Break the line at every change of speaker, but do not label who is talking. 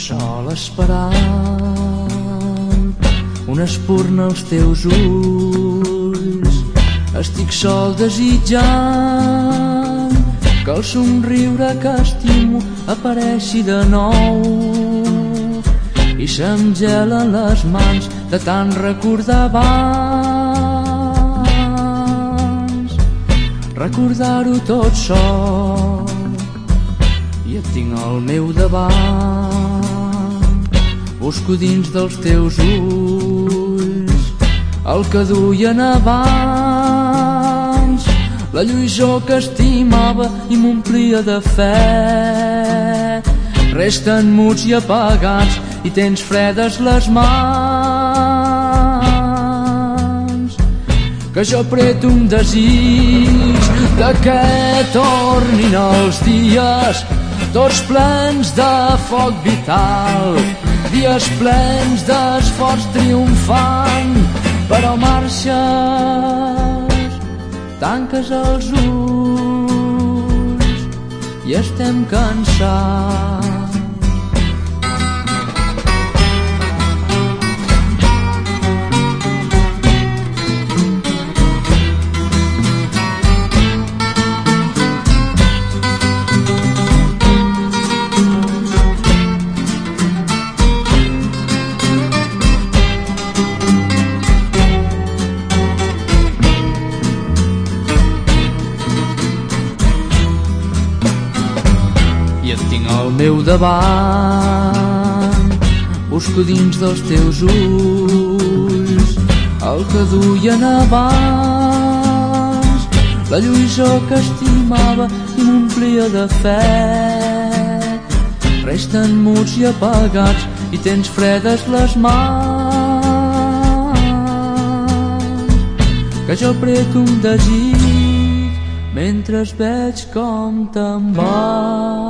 sol esperant. Una espurna als teus ulls. Estic sol desitjant que el somriure que estimo apareixi de nou i se'm gelen les mans de tant recordar abans recordar-ho tot sol. I et tinc al meu davant busco dins dels teus ulls el que duien abans. La lluïssor que estimava i m'omplia de fe. Resten muts i apagats i tens fredes les mans. Que jo preto un desig de que tornin els dies. Tots plens de foc vital dies plens d'esforç triomfant però marxes tanques els ulls i estem cansats et tinc al meu davant busco dins dels teus ulls el que duien abans. La lluïssor que estimava i m'omplia de fe. Resten muts i apagats i tens fredes les mans. Que jo preto un desig mentre veig com te'n vas